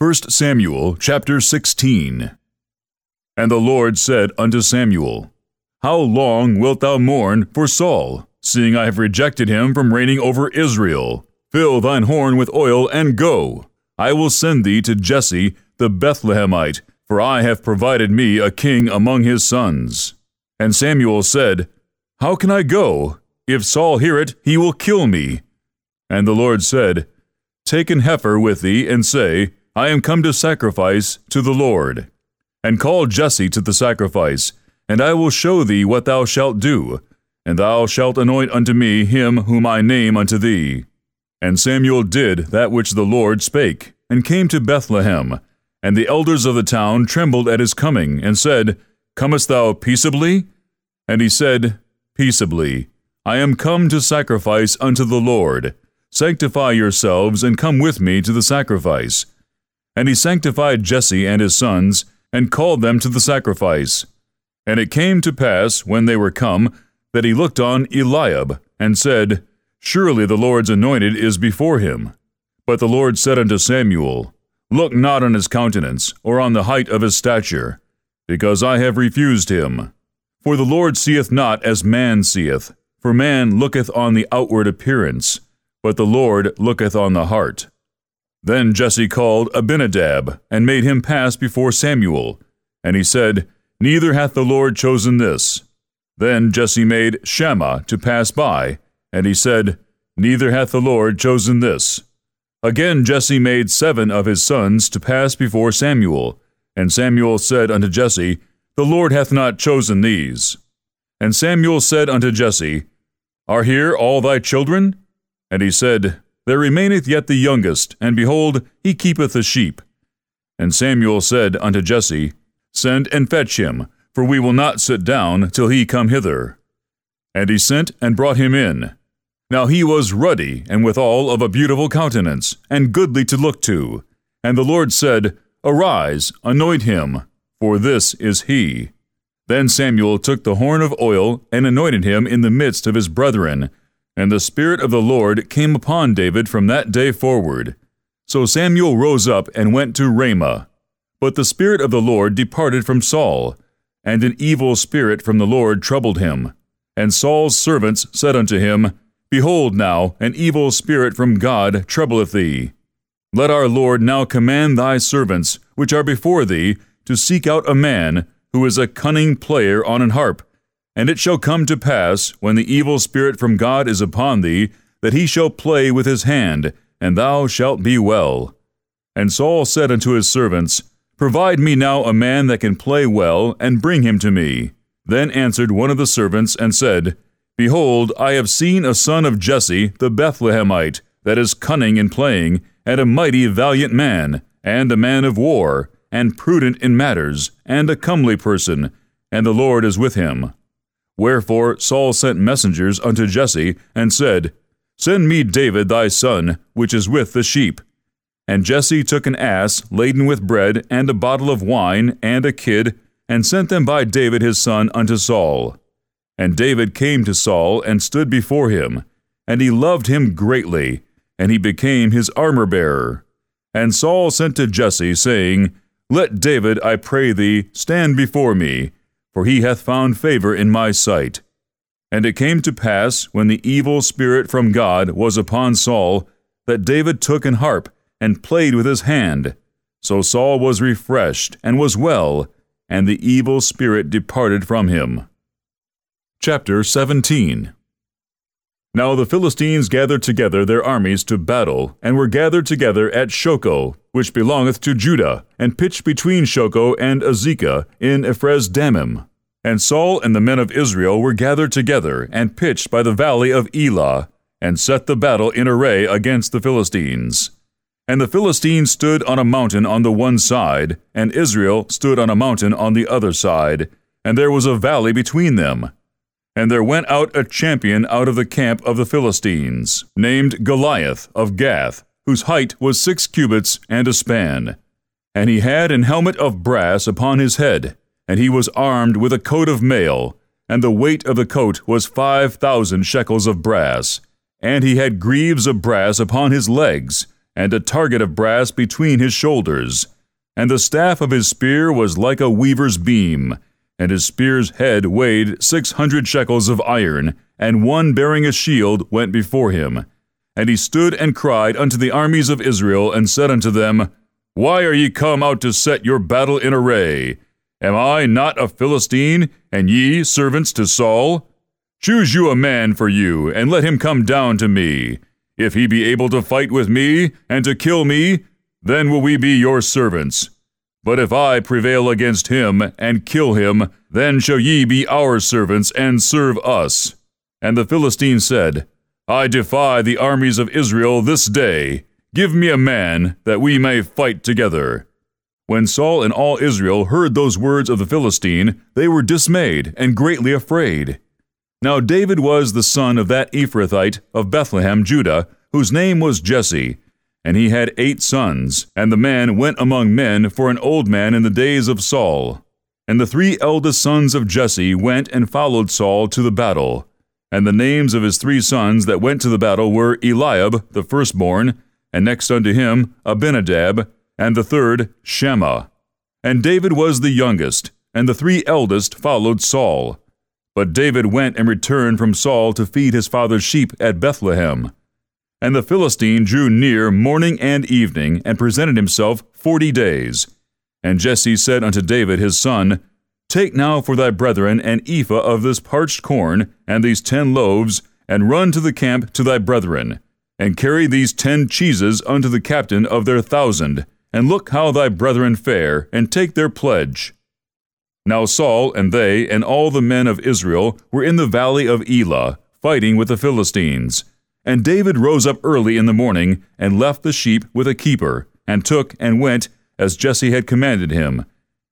1 Samuel chapter 16 And the Lord said unto Samuel, How long wilt thou mourn for Saul, seeing I have rejected him from reigning over Israel? Fill thine horn with oil and go. I will send thee to Jesse the Bethlehemite, for I have provided me a king among his sons. And Samuel said, How can I go? If Saul hear it, he will kill me. And the Lord said, Take an heifer with thee, and say, I am come to sacrifice to the Lord. And call Jesse to the sacrifice, and I will show thee what thou shalt do, and thou shalt anoint unto me him whom I name unto thee. And Samuel did that which the Lord spake, and came to Bethlehem. And the elders of the town trembled at his coming, and said, Comest thou peaceably? And he said, Peaceably. I am come to sacrifice unto the Lord. Sanctify yourselves, and come with me to the sacrifice. And he sanctified Jesse and his sons, and called them to the sacrifice. And it came to pass, when they were come, that he looked on Eliab, and said, Surely the Lord's anointed is before him. But the Lord said unto Samuel, Look not on his countenance, or on the height of his stature, because I have refused him. For the Lord seeth not as man seeth, for man looketh on the outward appearance, but the Lord looketh on the heart. Then Jesse called Abinadab, and made him pass before Samuel. And he said, Neither hath the Lord chosen this. Then Jesse made Shammah to pass by, and he said, Neither hath the Lord chosen this. Again Jesse made seven of his sons to pass before Samuel. And Samuel said unto Jesse, The Lord hath not chosen these. And Samuel said unto Jesse, Are here all thy children? And he said, there remaineth yet the youngest, and behold, he keepeth the sheep. And Samuel said unto Jesse, Send and fetch him, for we will not sit down till he come hither. And he sent and brought him in. Now he was ruddy, and withal of a beautiful countenance, and goodly to look to. And the Lord said, Arise, anoint him, for this is he. Then Samuel took the horn of oil, and anointed him in the midst of his brethren, and the Spirit of the Lord came upon David from that day forward. So Samuel rose up and went to Ramah. But the Spirit of the Lord departed from Saul, and an evil spirit from the Lord troubled him. And Saul's servants said unto him, Behold now, an evil spirit from God troubleth thee. Let our Lord now command thy servants, which are before thee, to seek out a man who is a cunning player on an harp, and it shall come to pass, when the evil spirit from God is upon thee, that he shall play with his hand, and thou shalt be well. And Saul said unto his servants, Provide me now a man that can play well, and bring him to me. Then answered one of the servants, and said, Behold, I have seen a son of Jesse the Bethlehemite, that is cunning in playing, and a mighty valiant man, and a man of war, and prudent in matters, and a comely person, and the Lord is with him. Wherefore Saul sent messengers unto Jesse, and said, Send me David thy son, which is with the sheep. And Jesse took an ass laden with bread, and a bottle of wine, and a kid, and sent them by David his son unto Saul. And David came to Saul, and stood before him. And he loved him greatly, and he became his armor bearer. And Saul sent to Jesse, saying, Let David, I pray thee, stand before me for he hath found favor in my sight. And it came to pass, when the evil spirit from God was upon Saul, that David took an harp, and played with his hand. So Saul was refreshed, and was well, and the evil spirit departed from him. Chapter 17 Now the Philistines gathered together their armies to battle, and were gathered together at Shochoh, which belongeth to Judah, and pitched between Shochoh and Azekah in Ephesdammim. And Saul and the men of Israel were gathered together, and pitched by the valley of Elah, and set the battle in array against the Philistines. And the Philistines stood on a mountain on the one side, and Israel stood on a mountain on the other side, and there was a valley between them. And there went out a champion out of the camp of the Philistines, named Goliath of Gath, whose height was six cubits and a span. And he had an helmet of brass upon his head, and he was armed with a coat of mail, and the weight of the coat was five thousand shekels of brass. And he had greaves of brass upon his legs, and a target of brass between his shoulders. And the staff of his spear was like a weaver's beam, and his spear's head weighed six hundred shekels of iron, and one bearing a shield went before him. And he stood and cried unto the armies of Israel, and said unto them, Why are ye come out to set your battle in array? Am I not a Philistine, and ye servants to Saul? Choose you a man for you, and let him come down to me. If he be able to fight with me, and to kill me, then will we be your servants. But if I prevail against him, and kill him, then shall ye be our servants, and serve us. And the Philistine said, I defy the armies of Israel this day. Give me a man, that we may fight together. When Saul and all Israel heard those words of the Philistine, they were dismayed and greatly afraid. Now David was the son of that Ephrathite of Bethlehem, Judah, whose name was Jesse, and he had eight sons, and the man went among men for an old man in the days of Saul. And the three eldest sons of Jesse went and followed Saul to the battle. And the names of his three sons that went to the battle were Eliab, the firstborn, and next unto him Abinadab, and the third Shammah. And David was the youngest, and the three eldest followed Saul. But David went and returned from Saul to feed his father's sheep at Bethlehem. And the Philistine drew near morning and evening, and presented himself forty days. And Jesse said unto David his son, Take now for thy brethren an ephah of this parched corn, and these ten loaves, and run to the camp to thy brethren, and carry these ten cheeses unto the captain of their thousand, and look how thy brethren fare, and take their pledge. Now Saul and they and all the men of Israel were in the valley of Elah, fighting with the Philistines. And David rose up early in the morning, and left the sheep with a keeper, and took and went as Jesse had commanded him.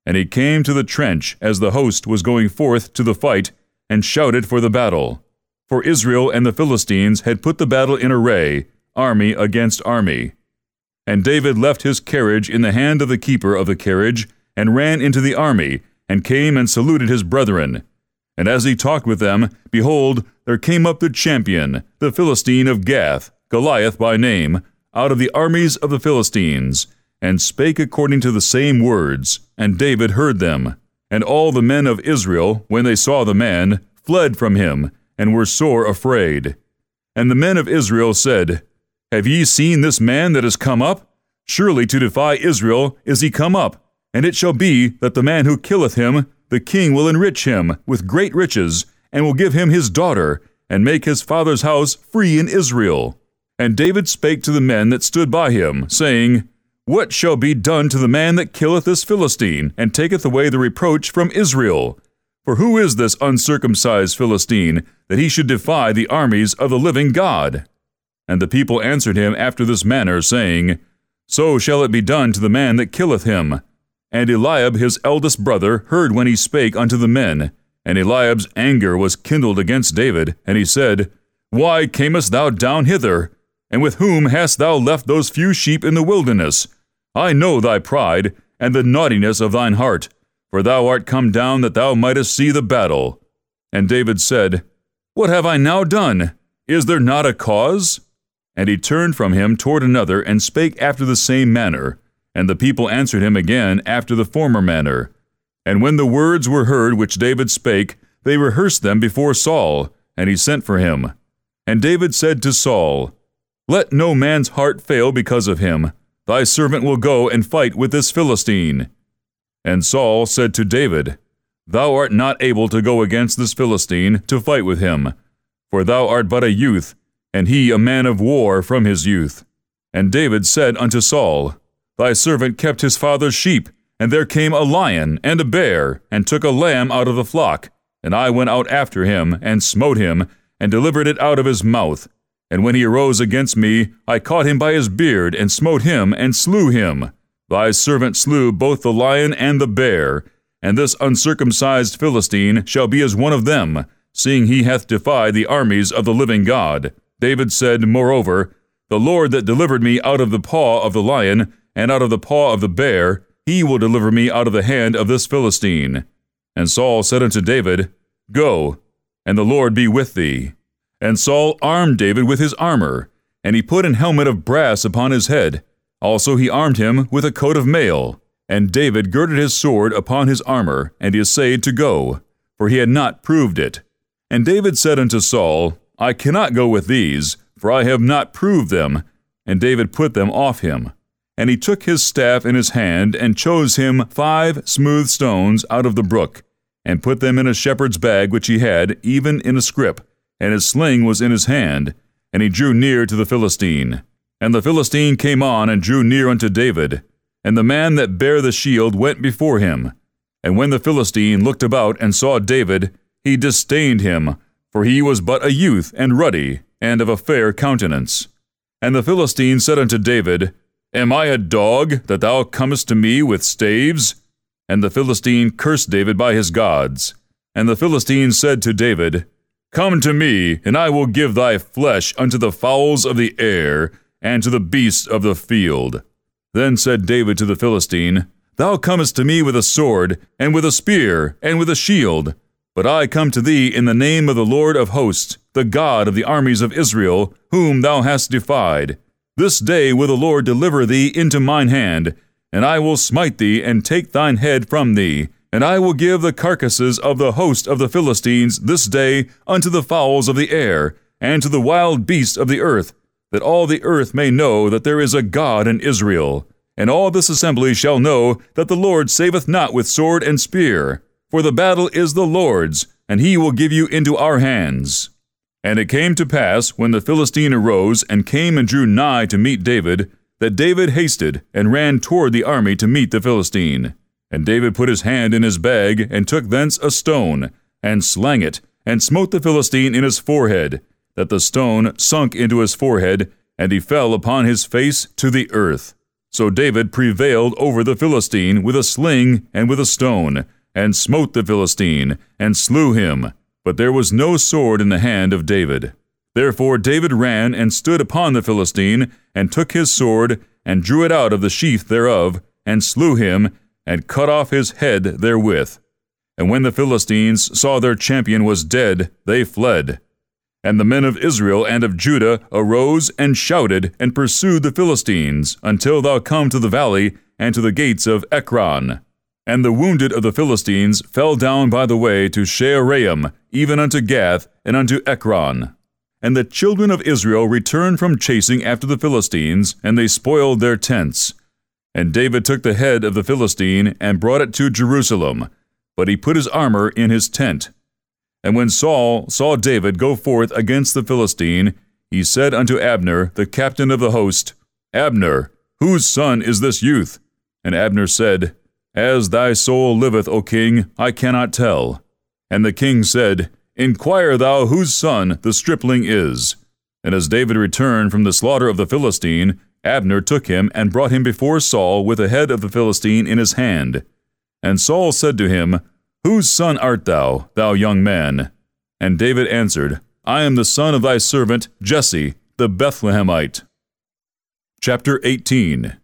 And he came to the trench as the host was going forth to the fight, and shouted for the battle. For Israel and the Philistines had put the battle in array, army against army. And David left his carriage in the hand of the keeper of the carriage, and ran into the army, and came and saluted his brethren. And as he talked with them, behold, there came up the champion, the Philistine of Gath, Goliath by name, out of the armies of the Philistines, and spake according to the same words, and David heard them. And all the men of Israel, when they saw the man, fled from him, and were sore afraid. And the men of Israel said, have ye seen this man that is come up? Surely to defy Israel is he come up. And it shall be that the man who killeth him, the king will enrich him with great riches, and will give him his daughter, and make his father's house free in Israel. And David spake to the men that stood by him, saying, What shall be done to the man that killeth this Philistine, and taketh away the reproach from Israel? For who is this uncircumcised Philistine, that he should defy the armies of the living God? And the people answered him after this manner, saying, So shall it be done to the man that killeth him. And Eliab his eldest brother heard when he spake unto the men. And Eliab's anger was kindled against David, and he said, Why camest thou down hither? And with whom hast thou left those few sheep in the wilderness? I know thy pride, and the naughtiness of thine heart, for thou art come down that thou mightest see the battle. And David said, What have I now done? Is there not a cause? And he turned from him toward another, and spake after the same manner. And the people answered him again after the former manner. And when the words were heard which David spake, they rehearsed them before Saul, and he sent for him. And David said to Saul, Let no man's heart fail because of him. Thy servant will go and fight with this Philistine. And Saul said to David, Thou art not able to go against this Philistine to fight with him, for thou art but a youth, and he a man of war from his youth. And David said unto Saul, Thy servant kept his father's sheep, and there came a lion and a bear, and took a lamb out of the flock. And I went out after him, and smote him, and delivered it out of his mouth. And when he arose against me, I caught him by his beard, and smote him, and slew him. Thy servant slew both the lion and the bear, and this uncircumcised Philistine shall be as one of them, seeing he hath defied the armies of the living God. David said, Moreover, The Lord that delivered me out of the paw of the lion, and out of the paw of the bear, he will deliver me out of the hand of this Philistine. And Saul said unto David, Go, and the Lord be with thee. And Saul armed David with his armor, and he put an helmet of brass upon his head. Also he armed him with a coat of mail. And David girded his sword upon his armor, and he essayed to go, for he had not proved it. And David said unto Saul, I cannot go with these, for I have not proved them. And David put them off him. And he took his staff in his hand, and chose him five smooth stones out of the brook, and put them in a shepherd's bag which he had, even in a scrip, and his sling was in his hand, and he drew near to the Philistine. And the Philistine came on and drew near unto David, and the man that bare the shield went before him. And when the Philistine looked about and saw David, he disdained him, for he was but a youth and ruddy, and of a fair countenance. And the Philistine said unto David, Am I a dog, that thou comest to me with staves? And the Philistine cursed David by his gods. And the Philistine said to David, Come to me, and I will give thy flesh unto the fowls of the air, and to the beasts of the field. Then said David to the Philistine, Thou comest to me with a sword, and with a spear, and with a shield. But I come to thee in the name of the Lord of hosts, the God of the armies of Israel, whom thou hast defied. This day will the Lord deliver thee into mine hand, and I will smite thee and take thine head from thee, and I will give the carcasses of the host of the Philistines this day unto the fowls of the air, and to the wild beasts of the earth, that all the earth may know that there is a God in Israel. And all this assembly shall know that the Lord saveth not with sword and spear, for the battle is the Lord's, and he will give you into our hands. And it came to pass, when the Philistine arose and came and drew nigh to meet David, that David hasted and ran toward the army to meet the Philistine. And David put his hand in his bag, and took thence a stone, and slang it, and smote the Philistine in his forehead, that the stone sunk into his forehead, and he fell upon his face to the earth. So David prevailed over the Philistine with a sling and with a stone, and smote the Philistine, and slew him, but there was no sword in the hand of David. Therefore David ran and stood upon the Philistine, and took his sword, and drew it out of the sheath thereof, and slew him, and cut off his head therewith. And when the Philistines saw their champion was dead, they fled. And the men of Israel and of Judah arose and shouted and pursued the Philistines until thou come to the valley and to the gates of Ekron. And the wounded of the Philistines fell down by the way to Shaaraim, even unto Gath, and unto Ekron. And the children of Israel returned from chasing after the Philistines, and they spoiled their tents. And David took the head of the Philistine, and brought it to Jerusalem, but he put his armor in his tent. And when Saul saw David go forth against the Philistine, he said unto Abner, the captain of the host, Abner, whose son is this youth? And Abner said, as thy soul liveth, O king, I cannot tell. And the king said, Inquire thou whose son the stripling is. And as David returned from the slaughter of the Philistine, Abner took him and brought him before Saul with the head of the Philistine in his hand. And Saul said to him, Whose son art thou, thou young man? And David answered, I am the son of thy servant Jesse, the Bethlehemite. Chapter 18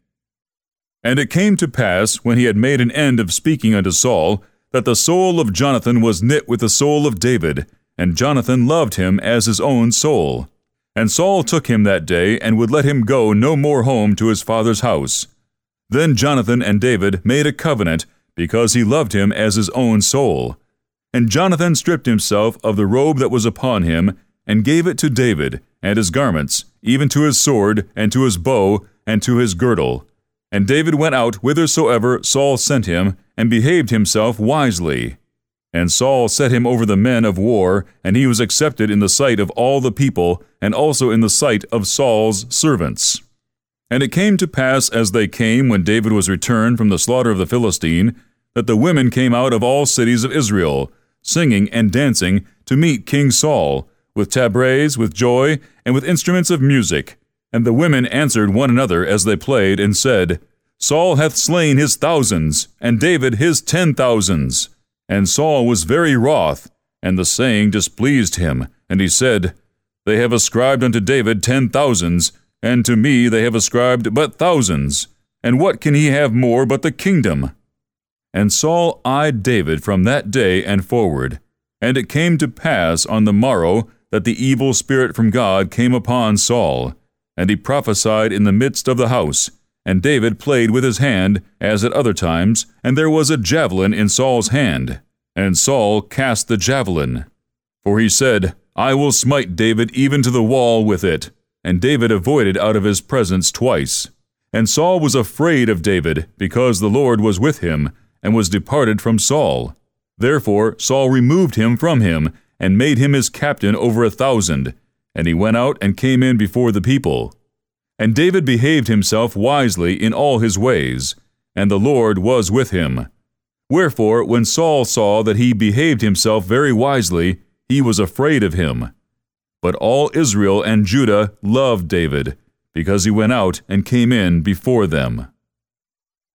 and it came to pass, when he had made an end of speaking unto Saul, that the soul of Jonathan was knit with the soul of David, and Jonathan loved him as his own soul. And Saul took him that day, and would let him go no more home to his father's house. Then Jonathan and David made a covenant, because he loved him as his own soul. And Jonathan stripped himself of the robe that was upon him, and gave it to David, and his garments, even to his sword, and to his bow, and to his girdle. And David went out whithersoever Saul sent him, and behaved himself wisely. And Saul set him over the men of war, and he was accepted in the sight of all the people, and also in the sight of Saul's servants. And it came to pass as they came when David was returned from the slaughter of the Philistine, that the women came out of all cities of Israel, singing and dancing, to meet King Saul, with tabrets, with joy, and with instruments of music and the women answered one another as they played, and said, Saul hath slain his thousands, and David his ten thousands. And Saul was very wroth, and the saying displeased him. And he said, They have ascribed unto David ten thousands, and to me they have ascribed but thousands. And what can he have more but the kingdom? And Saul eyed David from that day and forward. And it came to pass on the morrow that the evil spirit from God came upon Saul and he prophesied in the midst of the house. And David played with his hand, as at other times, and there was a javelin in Saul's hand. And Saul cast the javelin. For he said, I will smite David even to the wall with it. And David avoided out of his presence twice. And Saul was afraid of David, because the Lord was with him, and was departed from Saul. Therefore Saul removed him from him, and made him his captain over a thousand. And he went out and came in before the people. And David behaved himself wisely in all his ways, and the Lord was with him. Wherefore, when Saul saw that he behaved himself very wisely, he was afraid of him. But all Israel and Judah loved David, because he went out and came in before them.